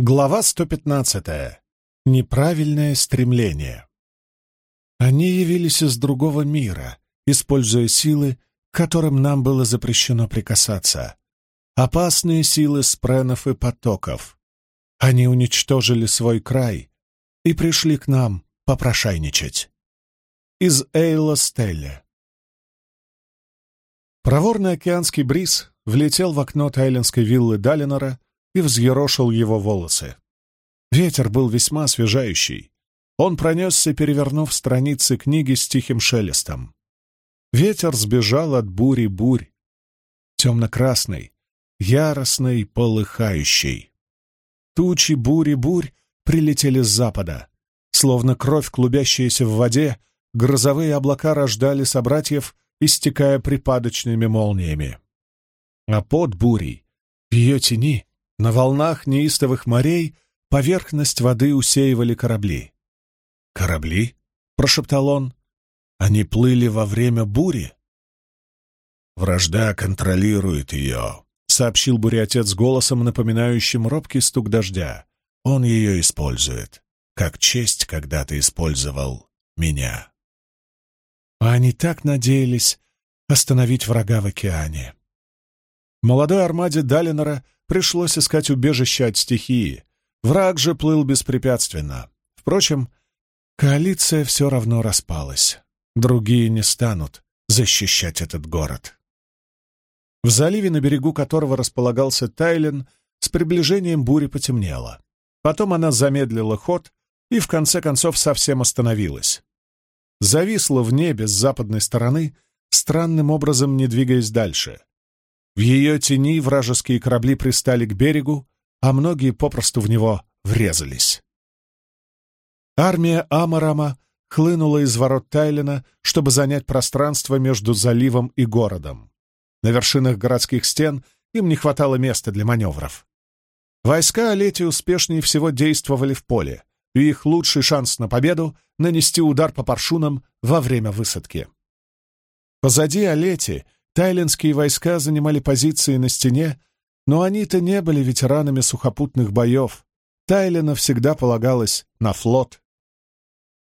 Глава 115. Неправильное стремление. Они явились из другого мира, используя силы, к которым нам было запрещено прикасаться. Опасные силы спренов и потоков. Они уничтожили свой край и пришли к нам попрошайничать. Из Эйла Стелля. Проворный океанский бриз влетел в окно тайлинской виллы Далинора и взъерошил его волосы. Ветер был весьма освежающий. Он пронесся, перевернув страницы книги с тихим шелестом. Ветер сбежал от бури бурь. Темно-красный, яростный, полыхающий. Тучи бури-бурь прилетели с запада. Словно кровь, клубящаяся в воде, грозовые облака рождали собратьев истекая припадочными молниями. А под бурей, в ее тени, на волнах неистовых морей, поверхность воды усеивали корабли. «Корабли?» — прошептал он. «Они плыли во время бури?» «Вражда контролирует ее», — сообщил бурятец голосом, напоминающим робкий стук дождя. «Он ее использует, как честь когда-то использовал меня». А они так надеялись остановить врага в океане. Молодой армаде Далинора пришлось искать убежище от стихии. Враг же плыл беспрепятственно. Впрочем, коалиция все равно распалась. Другие не станут защищать этот город. В заливе, на берегу которого располагался Тайлен, с приближением бури потемнело. Потом она замедлила ход и, в конце концов, совсем остановилась зависла в небе с западной стороны, странным образом не двигаясь дальше. В ее тени вражеские корабли пристали к берегу, а многие попросту в него врезались. Армия Амарама хлынула из ворот Тайлина, чтобы занять пространство между заливом и городом. На вершинах городских стен им не хватало места для маневров. Войска Олети успешнее всего действовали в поле, и их лучший шанс на победу — нанести удар по паршунам во время высадки. Позади Олети тайлинские войска занимали позиции на стене, но они-то не были ветеранами сухопутных боев. Тайлина всегда полагалась на флот.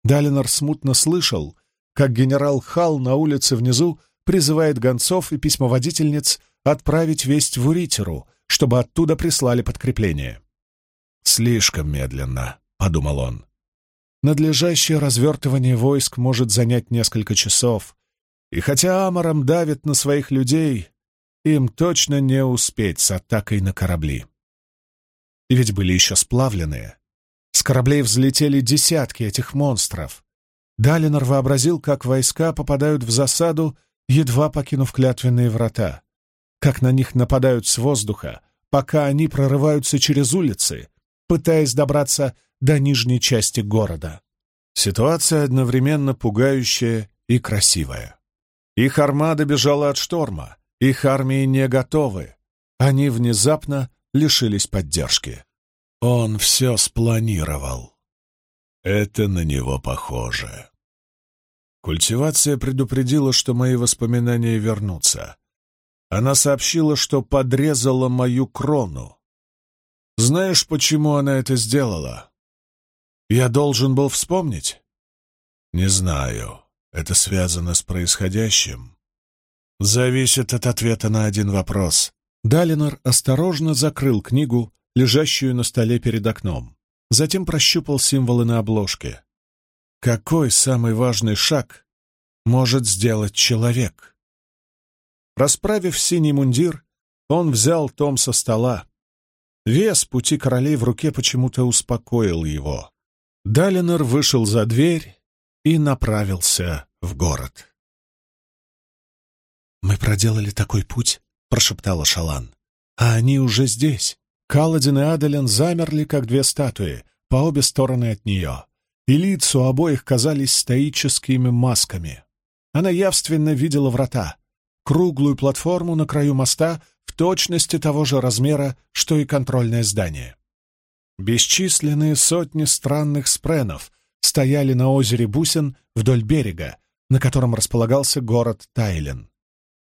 Далинор смутно слышал, как генерал Хал на улице внизу призывает гонцов и письмоводительниц отправить весть в Уритеру, чтобы оттуда прислали подкрепление. Слишком медленно подумал он. Надлежащее развертывание войск может занять несколько часов, и хотя Амаром давит на своих людей, им точно не успеть с атакой на корабли. И ведь были еще сплавленные. С кораблей взлетели десятки этих монстров. Далинор вообразил, как войска попадают в засаду, едва покинув клятвенные врата, как на них нападают с воздуха, пока они прорываются через улицы, пытаясь добраться до нижней части города. Ситуация одновременно пугающая и красивая. Их армада бежала от шторма, их армии не готовы. Они внезапно лишились поддержки. Он все спланировал. Это на него похоже. Культивация предупредила, что мои воспоминания вернутся. Она сообщила, что подрезала мою крону. Знаешь, почему она это сделала? Я должен был вспомнить? Не знаю. Это связано с происходящим. Зависит от ответа на один вопрос. Далинор осторожно закрыл книгу, лежащую на столе перед окном. Затем прощупал символы на обложке. Какой самый важный шаг может сделать человек? Расправив синий мундир, он взял том со стола. Вес пути королей в руке почему-то успокоил его. Далинор вышел за дверь и направился в город. «Мы проделали такой путь», — прошептала Шалан. «А они уже здесь». Каладин и Адален замерли, как две статуи, по обе стороны от нее, и лица у обоих казались стоическими масками. Она явственно видела врата, круглую платформу на краю моста в точности того же размера, что и контрольное здание. Бесчисленные сотни странных спренов стояли на озере Бусин вдоль берега, на котором располагался город Тайлен.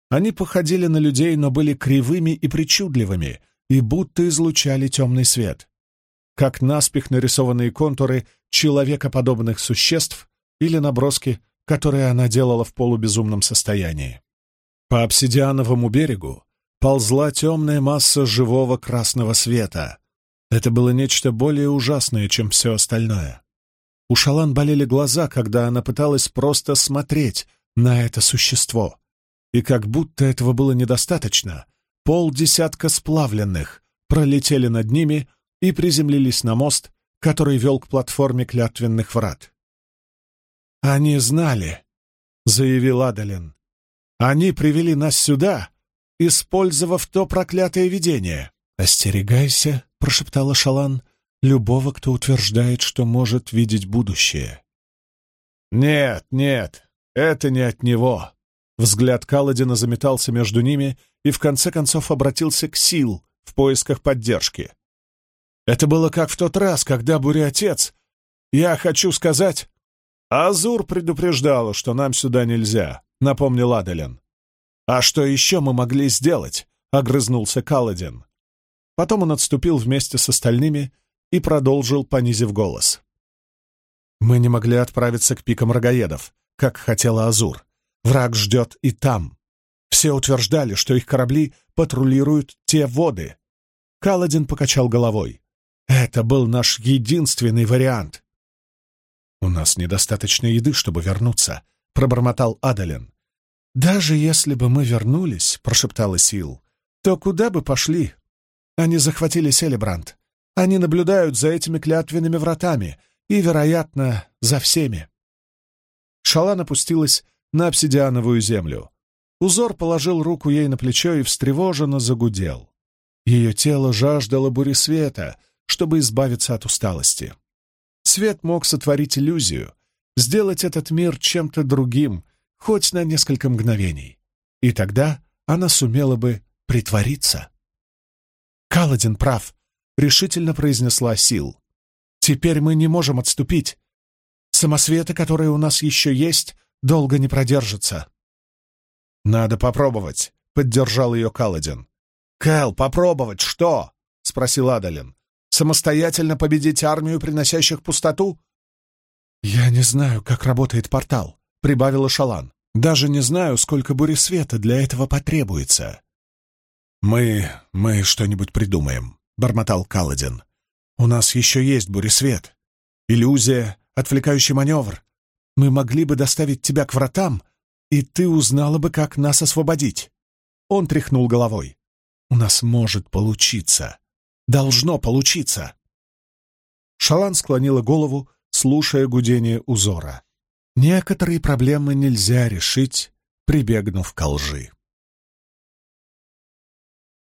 Они походили на людей, но были кривыми и причудливыми, и будто излучали темный свет. как наспех нарисованные контуры человекоподобных существ или наброски, которые она делала в полубезумном состоянии. По обсидиановому берегу ползла темная масса живого красного света. Это было нечто более ужасное, чем все остальное. У Шалан болели глаза, когда она пыталась просто смотреть на это существо. И как будто этого было недостаточно, полдесятка сплавленных пролетели над ними и приземлились на мост, который вел к платформе клятвенных врат. «Они знали», — заявил Адалин. «Они привели нас сюда, использовав то проклятое видение». «Остерегайся», — прошептала Шалан, — «любого, кто утверждает, что может видеть будущее». «Нет, нет, это не от него». Взгляд Каладина заметался между ними и в конце концов обратился к Сил в поисках поддержки. Это было как в тот раз, когда буря-отец... Я хочу сказать... Азур предупреждала, что нам сюда нельзя, напомнил Аделин. А что еще мы могли сделать? Огрызнулся Каладин. Потом он отступил вместе с остальными и продолжил, понизив голос. Мы не могли отправиться к пикам рогаедов, как хотела Азур. Враг ждет и там. Все утверждали, что их корабли патрулируют те воды. Каладин покачал головой. Это был наш единственный вариант. «У нас недостаточно еды, чтобы вернуться», — пробормотал Адален. «Даже если бы мы вернулись», — прошептала Сил, — «то куда бы пошли? Они захватили Селебрант. Они наблюдают за этими клятвенными вратами и, вероятно, за всеми». Шалан опустилась на обсидиановую землю. Узор положил руку ей на плечо и встревоженно загудел. Ее тело жаждало бури света — чтобы избавиться от усталости. Свет мог сотворить иллюзию, сделать этот мир чем-то другим, хоть на несколько мгновений. И тогда она сумела бы притвориться. «Каладин прав», — решительно произнесла Сил. «Теперь мы не можем отступить. Самосветы, которые у нас еще есть, долго не продержатся». «Надо попробовать», — поддержал ее Каладин. «Кэл, попробовать что?» — спросил Адалин. Самостоятельно победить армию, приносящих пустоту? «Я не знаю, как работает портал», — прибавила Шалан. «Даже не знаю, сколько бури света для этого потребуется». «Мы... мы что-нибудь придумаем», — бормотал Каладин. «У нас еще есть буресвет. Иллюзия, отвлекающий маневр. Мы могли бы доставить тебя к вратам, и ты узнала бы, как нас освободить». Он тряхнул головой. «У нас может получиться. Должно получиться!» Шалан склонила голову, слушая гудение узора. «Некоторые проблемы нельзя решить, прибегнув к лжи».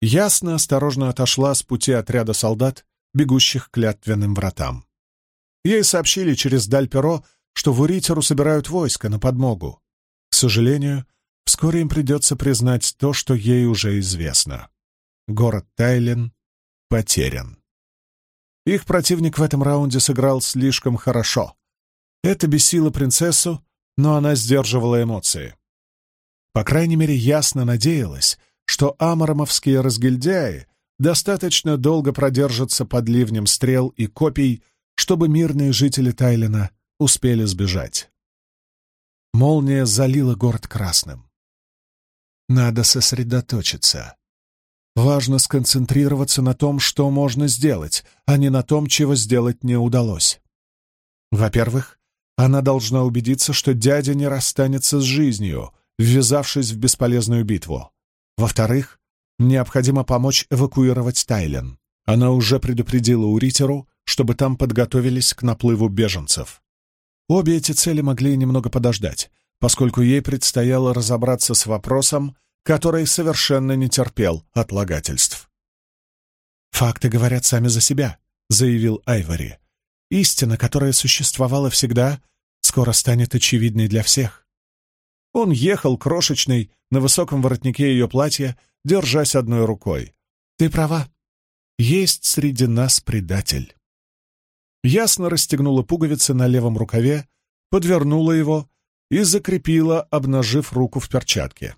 Ясно осторожно отошла с пути отряда солдат, бегущих к клятвенным вратам. Ей сообщили через Дальперо, что в Уритеру собирают войско на подмогу. К сожалению, вскоре им придется признать то, что ей уже известно. Город Тайлен потерян. Их противник в этом раунде сыграл слишком хорошо. Это бесило принцессу, но она сдерживала эмоции. По крайней мере, ясно надеялась, что амаромовские разгильдяи достаточно долго продержатся под ливнем стрел и копий, чтобы мирные жители Тайлина успели сбежать. Молния залила город красным. Надо сосредоточиться. Важно сконцентрироваться на том, что можно сделать, а не на том, чего сделать не удалось. Во-первых, она должна убедиться, что дядя не расстанется с жизнью, ввязавшись в бесполезную битву. Во-вторых, необходимо помочь эвакуировать Тайлен. Она уже предупредила Уритеру, чтобы там подготовились к наплыву беженцев. Обе эти цели могли немного подождать, поскольку ей предстояло разобраться с вопросом, который совершенно не терпел отлагательств. «Факты говорят сами за себя», — заявил Айвори. «Истина, которая существовала всегда, скоро станет очевидной для всех». Он ехал крошечный, на высоком воротнике ее платья, держась одной рукой. «Ты права. Есть среди нас предатель». Ясно расстегнула пуговицы на левом рукаве, подвернула его и закрепила, обнажив руку в перчатке.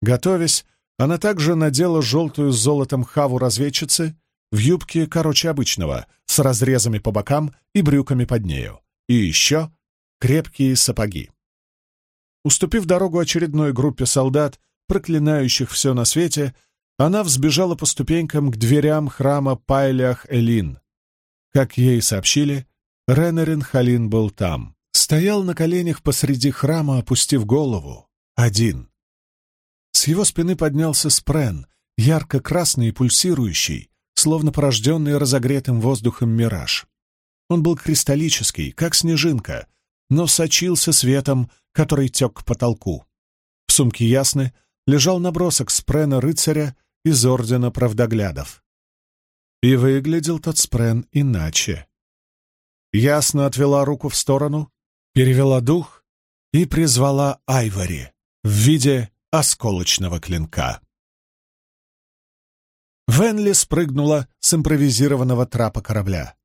Готовясь, она также надела желтую с золотом хаву разведчицы в юбке короче обычного, с разрезами по бокам и брюками под нею. И еще крепкие сапоги. Уступив дорогу очередной группе солдат, проклинающих все на свете, она взбежала по ступенькам к дверям храма Пайлях-Элин. Как ей сообщили, Ренерин Халин был там. Стоял на коленях посреди храма, опустив голову. Один. С его спины поднялся спрен, ярко-красный и пульсирующий, словно порожденный разогретым воздухом мираж. Он был кристаллический, как снежинка, но сочился светом, который тек к потолку. В сумке Ясны лежал набросок спрена рыцаря из Ордена Правдоглядов. И выглядел тот спрен иначе. Ясно отвела руку в сторону, перевела дух и призвала Айвори в виде осколочного клинка. Венли спрыгнула с импровизированного трапа корабля.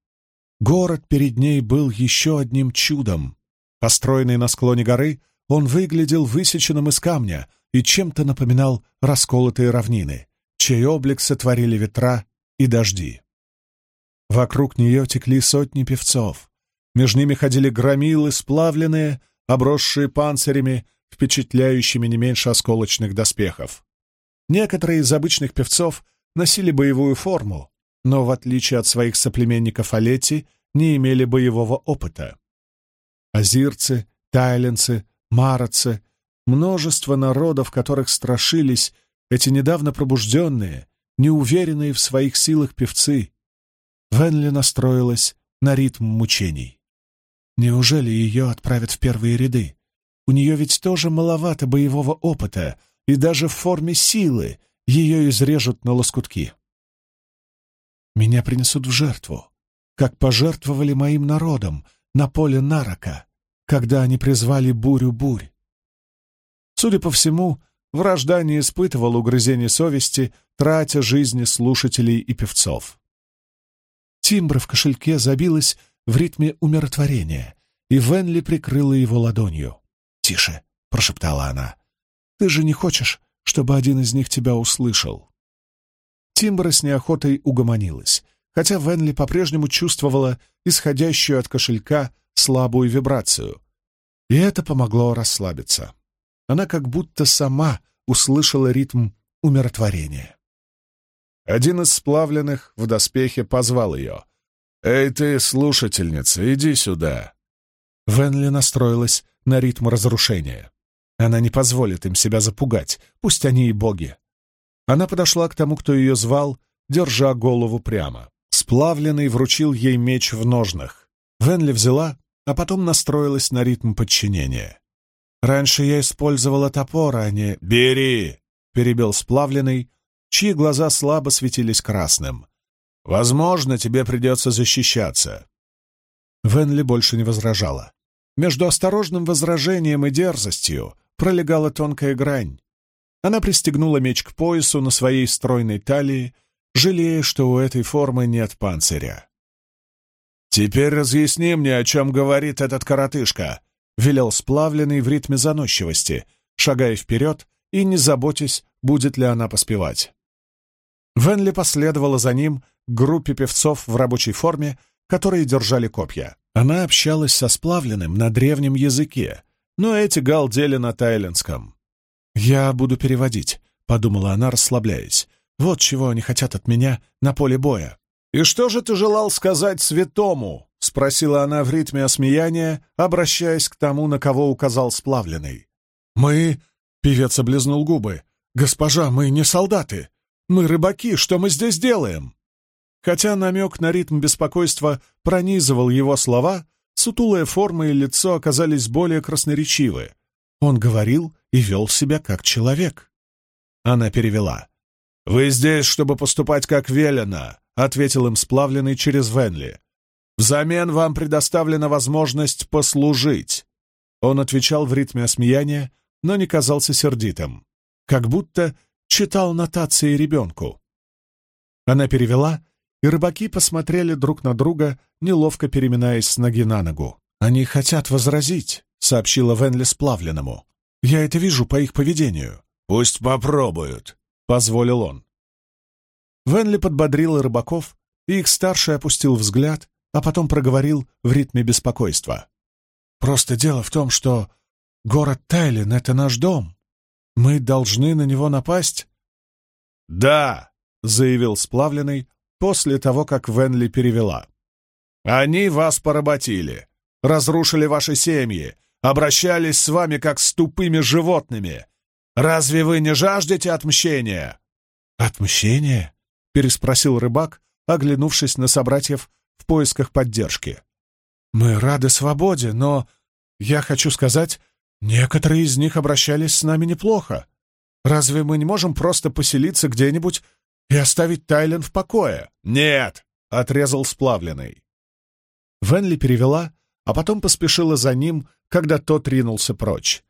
Город перед ней был еще одним чудом. Построенный на склоне горы, он выглядел высеченным из камня и чем-то напоминал расколотые равнины, чей облик сотворили ветра и дожди. Вокруг нее текли сотни певцов. Между ними ходили громилы, сплавленные, обросшие панцирями, впечатляющими не меньше осколочных доспехов. Некоторые из обычных певцов носили боевую форму, но, в отличие от своих соплеменников Олети, не имели боевого опыта. Азирцы, тайленцы, марацы, множество народов, которых страшились эти недавно пробужденные, неуверенные в своих силах певцы. Венли настроилась на ритм мучений. Неужели ее отправят в первые ряды? У нее ведь тоже маловато боевого опыта, и даже в форме силы ее изрежут на лоскутки. Меня принесут в жертву, как пожертвовали моим народом на поле Нарака, когда они призвали бурю-бурь. Судя по всему, вражда не испытывал угрызений совести, тратя жизни слушателей и певцов. Тимбра в кошельке забилась в ритме умиротворения, и Венли прикрыла его ладонью. «Тише!» — прошептала она. «Ты же не хочешь, чтобы один из них тебя услышал?» Тимбра с неохотой угомонилась, хотя Венли по-прежнему чувствовала исходящую от кошелька слабую вибрацию, и это помогло расслабиться. Она как будто сама услышала ритм умиротворения. Один из сплавленных в доспехе позвал ее. «Эй ты, слушательница, иди сюда!» Венли настроилась на ритм разрушения. Она не позволит им себя запугать, пусть они и боги. Она подошла к тому, кто ее звал, держа голову прямо. Сплавленный вручил ей меч в ножнах. Венли взяла, а потом настроилась на ритм подчинения. «Раньше я использовала топор, а не...» «Бери!» — перебил сплавленный, чьи глаза слабо светились красным. «Возможно, тебе придется защищаться». Венли больше не возражала. Между осторожным возражением и дерзостью пролегала тонкая грань. Она пристегнула меч к поясу на своей стройной талии, жалея, что у этой формы нет панциря. «Теперь разъясни мне, о чем говорит этот коротышка», — велел сплавленный в ритме заносчивости, шагая вперед и не заботясь, будет ли она поспевать. Венли последовала за ним группе певцов в рабочей форме, которые держали копья. Она общалась со сплавленным на древнем языке, но эти галдели на тайлендском. «Я буду переводить», — подумала она, расслабляясь. «Вот чего они хотят от меня на поле боя». «И что же ты желал сказать святому?» — спросила она в ритме осмеяния, обращаясь к тому, на кого указал сплавленный. «Мы...» — певец облизнул губы. «Госпожа, мы не солдаты. Мы рыбаки. Что мы здесь делаем?» Хотя намек на ритм беспокойства пронизывал его слова, сутулая форма и лицо оказались более красноречивы. Он говорил и вел себя как человек. Она перевела. «Вы здесь, чтобы поступать как велено», — ответил им сплавленный через Венли. «Взамен вам предоставлена возможность послужить». Он отвечал в ритме осмеяния, но не казался сердитым, как будто читал нотации ребенку. Она перевела, и рыбаки посмотрели друг на друга, неловко переминаясь с ноги на ногу. «Они хотят возразить», — сообщила Венли сплавленному. «Я это вижу по их поведению». «Пусть попробуют», — позволил он. Венли подбодрила рыбаков, и их старший опустил взгляд, а потом проговорил в ритме беспокойства. «Просто дело в том, что город Тайлин — это наш дом. Мы должны на него напасть?» «Да», — заявил сплавленный после того, как Венли перевела. «Они вас поработили, разрушили ваши семьи, обращались с вами как с тупыми животными. Разве вы не жаждете отмщения?» «Отмщение?» — переспросил рыбак, оглянувшись на собратьев в поисках поддержки. «Мы рады свободе, но, я хочу сказать, некоторые из них обращались с нами неплохо. Разве мы не можем просто поселиться где-нибудь и оставить Тайлен в покое?» «Нет!» — отрезал сплавленный. Венли перевела, а потом поспешила за ним, когда тот ринулся прочь.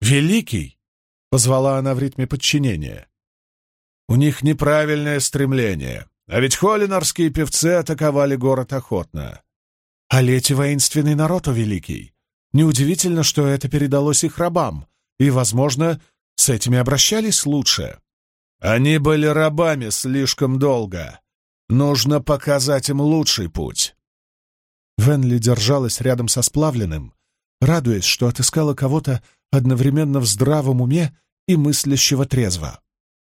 «Великий!» — позвала она в ритме подчинения. «У них неправильное стремление. А ведь холлинарские певцы атаковали город охотно. А лети воинственный народ, о великий. Неудивительно, что это передалось их рабам, и, возможно, с этими обращались лучше. Они были рабами слишком долго. Нужно показать им лучший путь. Венли держалась рядом со сплавленным, радуясь, что отыскала кого-то одновременно в здравом уме и мыслящего трезво.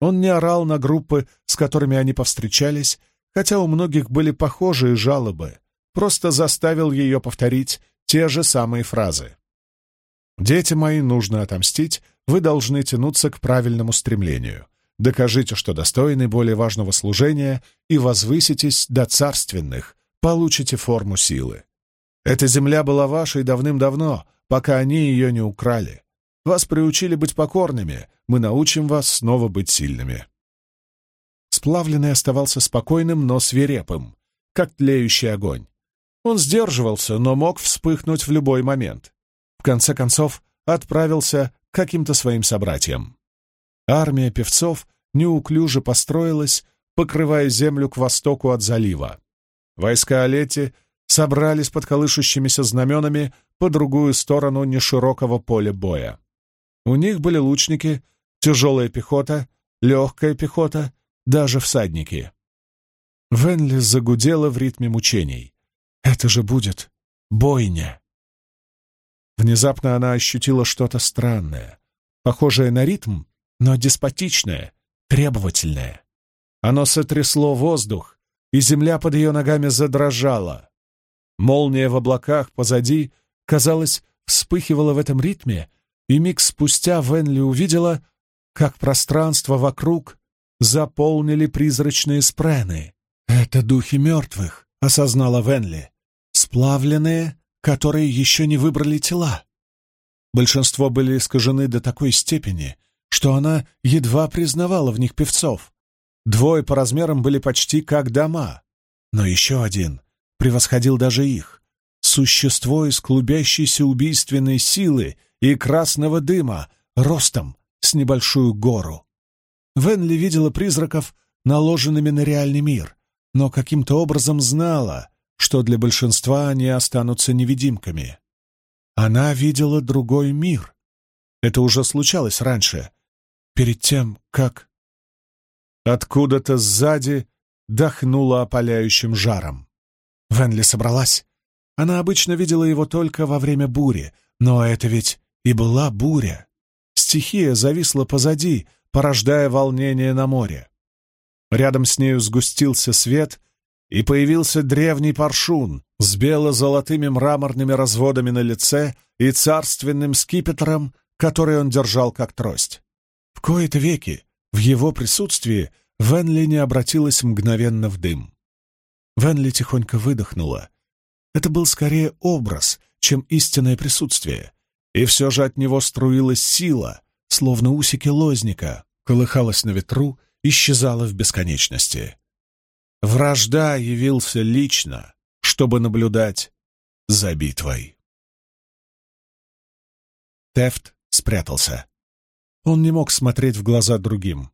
Он не орал на группы, с которыми они повстречались, хотя у многих были похожие жалобы, просто заставил ее повторить те же самые фразы. «Дети мои, нужно отомстить, вы должны тянуться к правильному стремлению. Докажите, что достойны более важного служения, и возвыситесь до царственных, получите форму силы. Эта земля была вашей давным-давно, пока они ее не украли. Вас приучили быть покорными, мы научим вас снова быть сильными». Сплавленный оставался спокойным, но свирепым, как тлеющий огонь. Он сдерживался, но мог вспыхнуть в любой момент. В конце концов, отправился к каким-то своим собратьям. Армия певцов неуклюже построилась, покрывая землю к востоку от залива. Войска Олети собрались под колышущимися знаменами по другую сторону неширокого поля боя. У них были лучники, тяжелая пехота, легкая пехота, даже всадники. Венли загудела в ритме мучений. «Это же будет бойня!» Внезапно она ощутила что-то странное, похожее на ритм, но деспотичное, требовательное. Оно сотрясло воздух, и земля под ее ногами задрожала. Молния в облаках позади, казалось, вспыхивала в этом ритме, и миг спустя Венли увидела, как пространство вокруг заполнили призрачные спрены. «Это духи мертвых», — осознала Венли, «сплавленные, которые еще не выбрали тела». Большинство были искажены до такой степени, что она едва признавала в них певцов. Двое по размерам были почти как дома, но еще один превосходил даже их. Существо из клубящейся убийственной силы и красного дыма, ростом с небольшую гору. Венли видела призраков, наложенными на реальный мир, но каким-то образом знала, что для большинства они останутся невидимками. Она видела другой мир. Это уже случалось раньше, перед тем, как... Откуда-то сзади дохнуло опаляющим жаром. Венли собралась. Она обычно видела его только во время бури, но это ведь и была буря. Стихия зависла позади, порождая волнение на море. Рядом с нею сгустился свет, и появился древний паршун с бело-золотыми мраморными разводами на лице и царственным скипетром, который он держал как трость. В кои-то веки в его присутствии Венли не обратилась мгновенно в дым. Венли тихонько выдохнула. Это был скорее образ, чем истинное присутствие, и все же от него струилась сила, словно усики лозника, колыхалась на ветру, исчезала в бесконечности. Вражда явился лично, чтобы наблюдать за битвой. Тефт спрятался. Он не мог смотреть в глаза другим,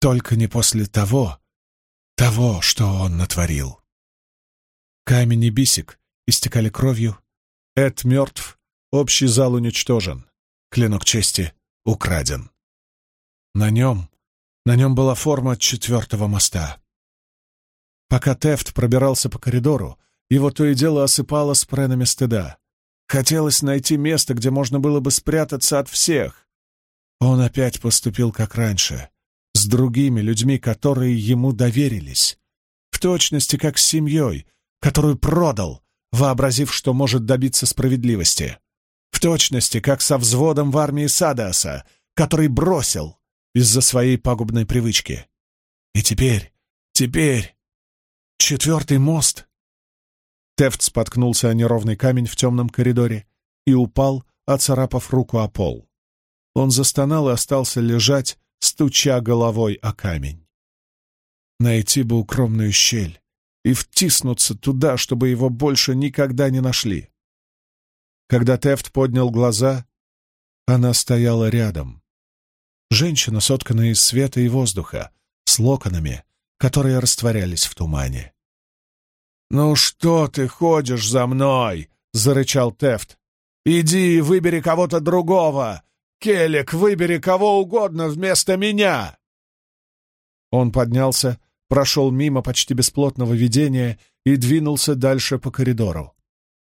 только не после того, того, что он натворил. Камень и бисик истекали кровью, Эд мертв, общий зал уничтожен, клинок чести украден. На нем, на нем была форма четвертого моста. Пока Тефт пробирался по коридору, его то и дело осыпало спренами стыда. Хотелось найти место, где можно было бы спрятаться от всех. Он опять поступил как раньше, с другими людьми, которые ему доверились. В точности, как с семьей, которую продал, вообразив, что может добиться справедливости. В точности, как со взводом в армии Садаса, который бросил из-за своей пагубной привычки. И теперь, теперь... Четвертый мост Тефт споткнулся о неровный камень в темном коридоре и упал, оцарапав руку о пол. Он застонал и остался лежать, стуча головой о камень. Найти бы укромную щель и втиснуться туда, чтобы его больше никогда не нашли. Когда Тефт поднял глаза, она стояла рядом. Женщина, сотканная из света и воздуха, с локонами, которые растворялись в тумане. «Ну что ты ходишь за мной?» — зарычал Тефт. «Иди и выбери кого-то другого! Келек, выбери кого угодно вместо меня!» Он поднялся, прошел мимо почти бесплотного видения и двинулся дальше по коридору.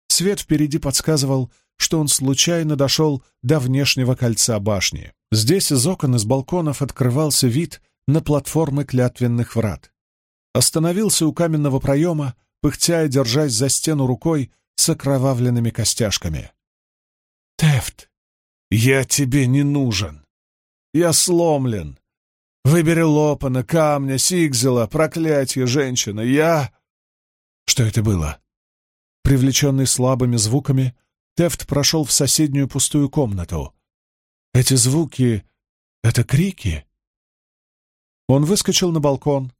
Свет впереди подсказывал, что он случайно дошел до внешнего кольца башни. Здесь из окон из балконов открывался вид на платформы клятвенных врат. Остановился у каменного проема, пыхтя и держась за стену рукой с окровавленными костяшками. «Тефт, я тебе не нужен. Я сломлен. Выбери Лопана, камня, Сигзела, проклятие женщины. Я...» Что это было? Привлеченный слабыми звуками, Тефт прошел в соседнюю пустую комнату. Эти звуки — это крики? Он выскочил на балкон.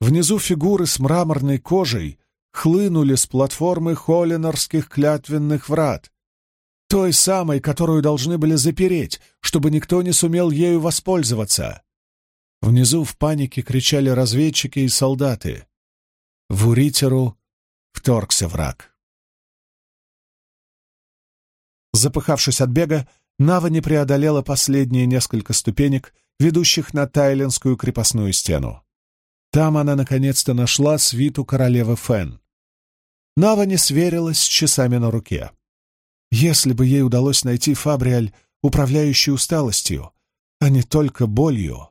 Внизу фигуры с мраморной кожей хлынули с платформы холлинорских клятвенных врат, той самой, которую должны были запереть, чтобы никто не сумел ею воспользоваться. Внизу в панике кричали разведчики и солдаты. В Уритеру вторгся враг. Запыхавшись от бега, Нава не преодолела последние несколько ступенек, ведущих на Тайлинскую крепостную стену. Там она наконец-то нашла свиту королевы Фен. Нава не сверилась с часами на руке. Если бы ей удалось найти Фабриаль, управляющий усталостью, а не только болью,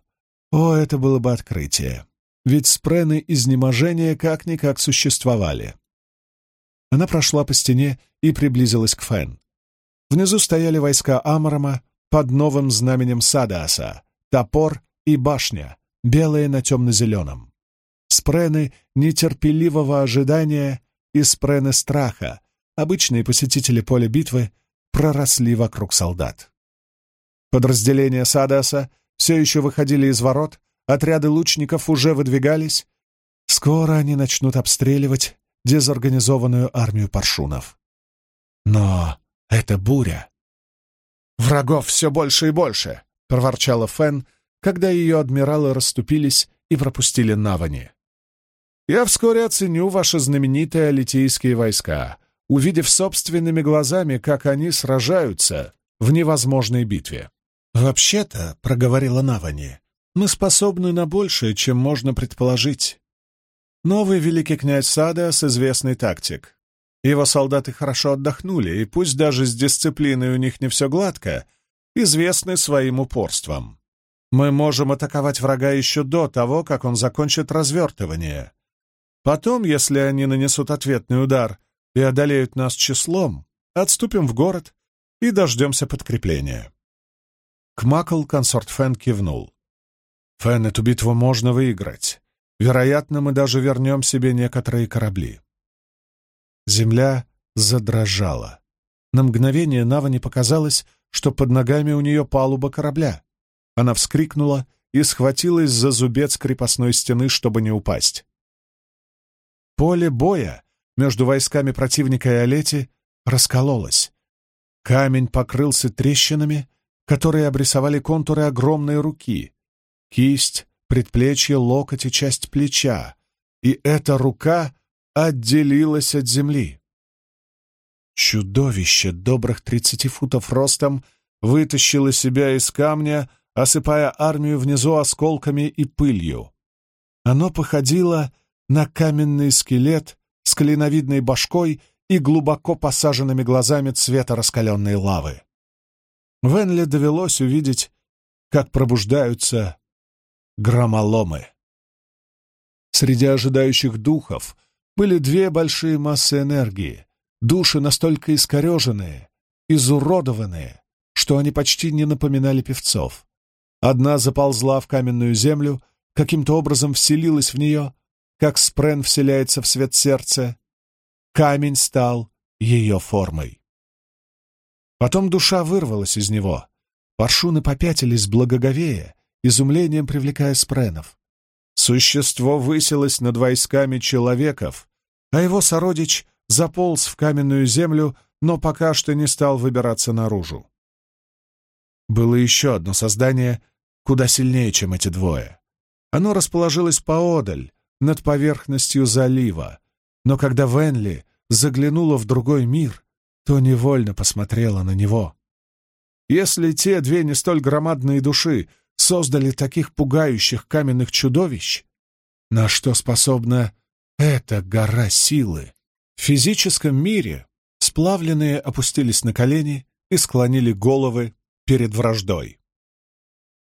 о, это было бы открытие. Ведь спрены изнеможения как-никак существовали. Она прошла по стене и приблизилась к Фен. Внизу стояли войска Амарама под новым знаменем Садааса, топор и башня, белые на темно-зеленом. Спрены нетерпеливого ожидания и спрены страха, обычные посетители поля битвы, проросли вокруг солдат. Подразделения Садаса все еще выходили из ворот, отряды лучников уже выдвигались. Скоро они начнут обстреливать дезорганизованную армию паршунов. Но это буря. «Врагов все больше и больше!» — проворчала Фен, когда ее адмиралы расступились и пропустили Навани. Я вскоре оценю ваши знаменитые алитийские войска, увидев собственными глазами, как они сражаются в невозможной битве. «Вообще-то», — проговорила Навани, — «мы способны на большее, чем можно предположить. Новый великий князь Садас — известный тактик. Его солдаты хорошо отдохнули, и пусть даже с дисциплиной у них не все гладко, известны своим упорством. Мы можем атаковать врага еще до того, как он закончит развертывание. Потом, если они нанесут ответный удар и одолеют нас числом, отступим в город и дождемся подкрепления. Кмакл консорт Фен кивнул. «Фен, эту битву можно выиграть. Вероятно, мы даже вернем себе некоторые корабли». Земля задрожала. На мгновение Навани показалось, что под ногами у нее палуба корабля. Она вскрикнула и схватилась за зубец крепостной стены, чтобы не упасть. Поле боя между войсками противника и Олети раскололось. Камень покрылся трещинами, которые обрисовали контуры огромной руки. Кисть, предплечье, локоть и часть плеча. И эта рука отделилась от земли. Чудовище добрых тридцати футов ростом вытащило себя из камня, осыпая армию внизу осколками и пылью. Оно походило на каменный скелет с клиновидной башкой и глубоко посаженными глазами цвета раскаленной лавы. Венли довелось увидеть, как пробуждаются громоломы. Среди ожидающих духов были две большие массы энергии, души настолько искореженные, изуродованные, что они почти не напоминали певцов. Одна заползла в каменную землю, каким-то образом вселилась в нее, как спрен вселяется в свет сердца. Камень стал ее формой. Потом душа вырвалась из него. Паршуны попятились благоговея, изумлением привлекая спренов. Существо высилось над войсками человеков, а его сородич заполз в каменную землю, но пока что не стал выбираться наружу. Было еще одно создание, куда сильнее, чем эти двое. Оно расположилось поодаль, над поверхностью залива, но когда Венли заглянула в другой мир, то невольно посмотрела на него. Если те две не столь громадные души создали таких пугающих каменных чудовищ, на что способна эта гора силы? В физическом мире сплавленные опустились на колени и склонили головы перед враждой.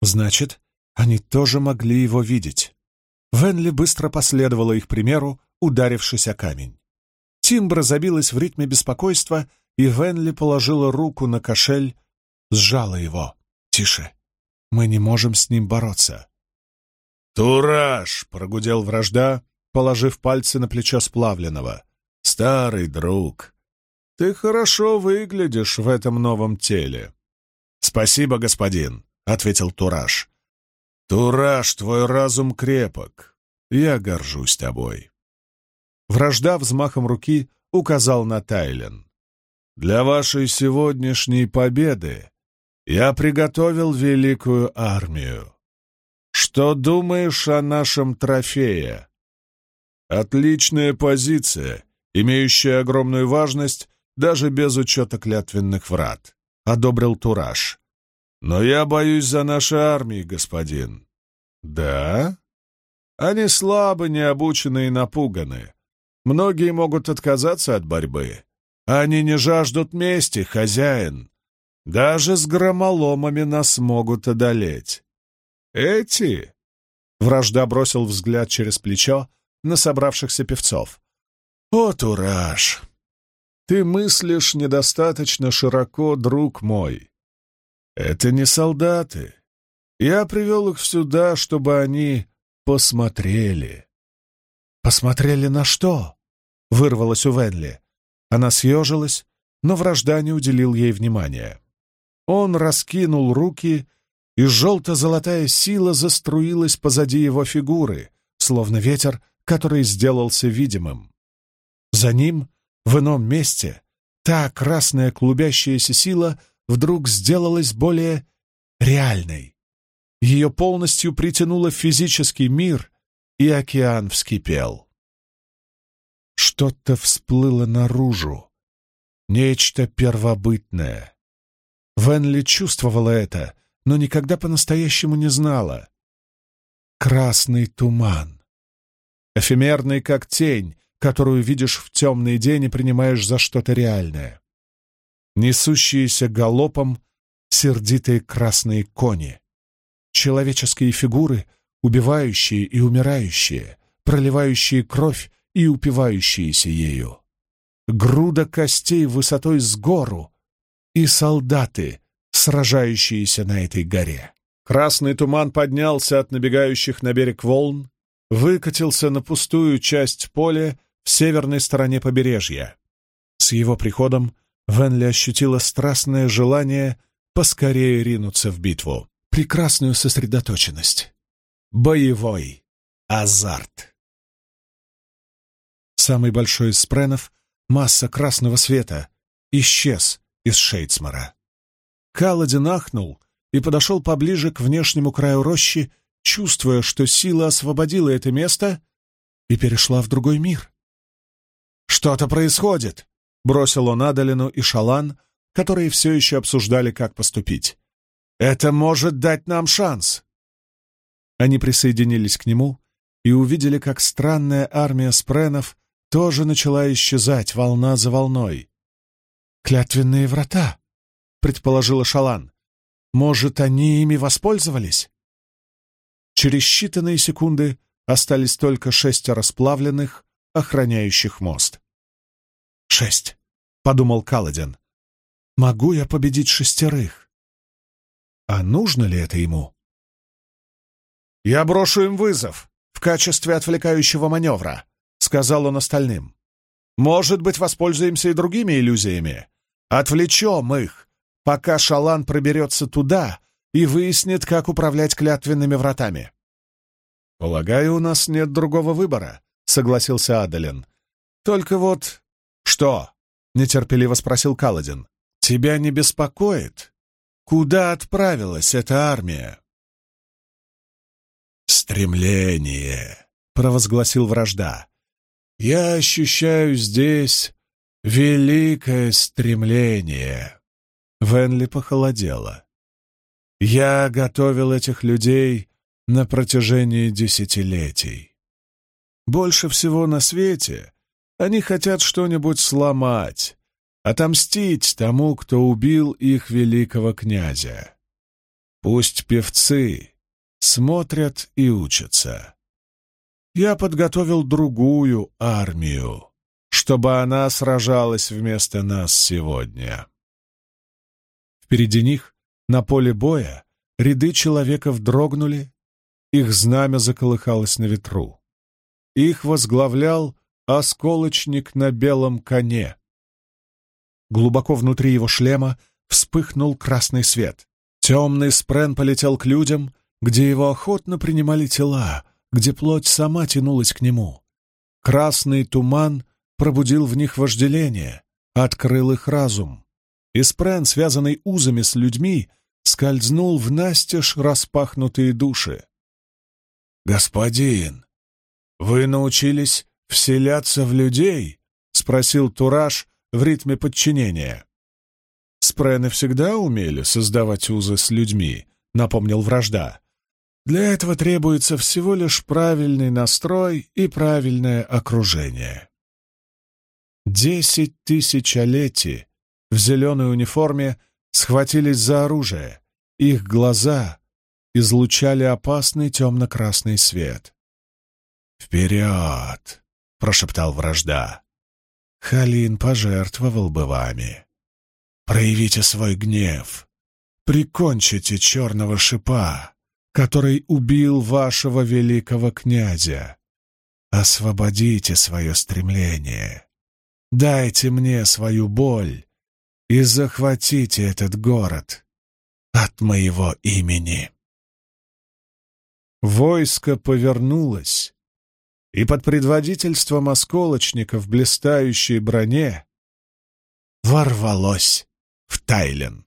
Значит, они тоже могли его видеть. Венли быстро последовала их примеру, ударившись о камень. Тимбра забилась в ритме беспокойства, и Венли положила руку на кошель, сжала его. «Тише, мы не можем с ним бороться». «Тураж!» — прогудел вражда, положив пальцы на плечо сплавленного. «Старый друг, ты хорошо выглядишь в этом новом теле». «Спасибо, господин», — ответил Тураж. «Тураж, твой разум крепок. Я горжусь тобой». Вражда взмахом руки указал на Тайлен. «Для вашей сегодняшней победы я приготовил великую армию. Что думаешь о нашем трофее?» «Отличная позиция, имеющая огромную важность даже без учета клятвенных врат», — одобрил Тураж. Но я боюсь за наши армии, господин. Да? Они слабы, необучены и напуганы. Многие могут отказаться от борьбы. Они не жаждут мести, хозяин. Даже с громоломами нас могут одолеть. Эти? Вражда бросил взгляд через плечо на собравшихся певцов. О, Тураж! Ты мыслишь недостаточно широко, друг мой. Это не солдаты. Я привел их сюда, чтобы они посмотрели. «Посмотрели на что?» — вырвалось у Венли. Она съежилась, но вражда не уделил ей внимания. Он раскинул руки, и желто-золотая сила заструилась позади его фигуры, словно ветер, который сделался видимым. За ним, в ином месте, та красная клубящаяся сила — вдруг сделалась более реальной. Ее полностью притянуло физический мир, и океан вскипел. Что-то всплыло наружу, нечто первобытное. Венли чувствовала это, но никогда по-настоящему не знала. Красный туман. Эфемерный, как тень, которую видишь в темный день и принимаешь за что-то реальное несущиеся галопом сердитые красные кони, человеческие фигуры, убивающие и умирающие, проливающие кровь и упивающиеся ею, груда костей высотой с гору и солдаты, сражающиеся на этой горе. Красный туман поднялся от набегающих на берег волн, выкатился на пустую часть поля в северной стороне побережья. С его приходом Венли ощутила страстное желание поскорее ринуться в битву. Прекрасную сосредоточенность. Боевой азарт. Самый большой из спренов, масса красного света, исчез из Шейцмара. Каладин ахнул и подошел поближе к внешнему краю рощи, чувствуя, что сила освободила это место и перешла в другой мир. «Что-то происходит!» Бросил он Адалину и Шалан, которые все еще обсуждали, как поступить. «Это может дать нам шанс!» Они присоединились к нему, и увидели, как странная армия спренов тоже начала исчезать волна за волной. «Клятвенные врата», — предположила Шалан. «Может, они ими воспользовались?» Через считанные секунды остались только шестеро сплавленных, охраняющих мост. «Шесть», — подумал Каладин. «Могу я победить шестерых?» А нужно ли это ему? «Я брошу им вызов в качестве отвлекающего маневра», — сказал он остальным. «Может быть, воспользуемся и другими иллюзиями. Отвлечем их, пока Шалан проберется туда и выяснит, как управлять клятвенными вратами». «Полагаю, у нас нет другого выбора», — согласился Адалин. «Только вот...» «Что?» — нетерпеливо спросил Каладин. «Тебя не беспокоит, Куда отправилась эта армия? «Стремление», — провозгласил вражда. «Я ощущаю здесь великое стремление». Венли похолодела. «Я готовил этих людей на протяжении десятилетий. Больше всего на свете они хотят что-нибудь сломать, отомстить тому, кто убил их великого князя. Пусть певцы смотрят и учатся. Я подготовил другую армию, чтобы она сражалась вместо нас сегодня. Впереди них, на поле боя, ряды человеков дрогнули, их знамя заколыхалось на ветру. Их возглавлял осколочник на белом коне — Глубоко внутри его шлема вспыхнул красный свет. Темный спрен полетел к людям, где его охотно принимали тела, где плоть сама тянулась к нему. Красный туман пробудил в них вожделение, открыл их разум. И спрен, связанный узами с людьми, скользнул в настежь распахнутые души. «Господин, вы научились вселяться в людей?» — спросил Тураж, в ритме подчинения. Спрены всегда умели создавать узы с людьми, напомнил вражда. Для этого требуется всего лишь правильный настрой и правильное окружение. Десять тысячелетий в зеленой униформе схватились за оружие. Их глаза излучали опасный темно-красный свет. «Вперед!» — прошептал вражда. Халин пожертвовал бы вами. Проявите свой гнев. Прикончите черного шипа, который убил вашего великого князя. Освободите свое стремление. Дайте мне свою боль и захватите этот город от моего имени. Войско повернулось и под предводительством осколочника в блистающей броне ворвалось в Тайлен.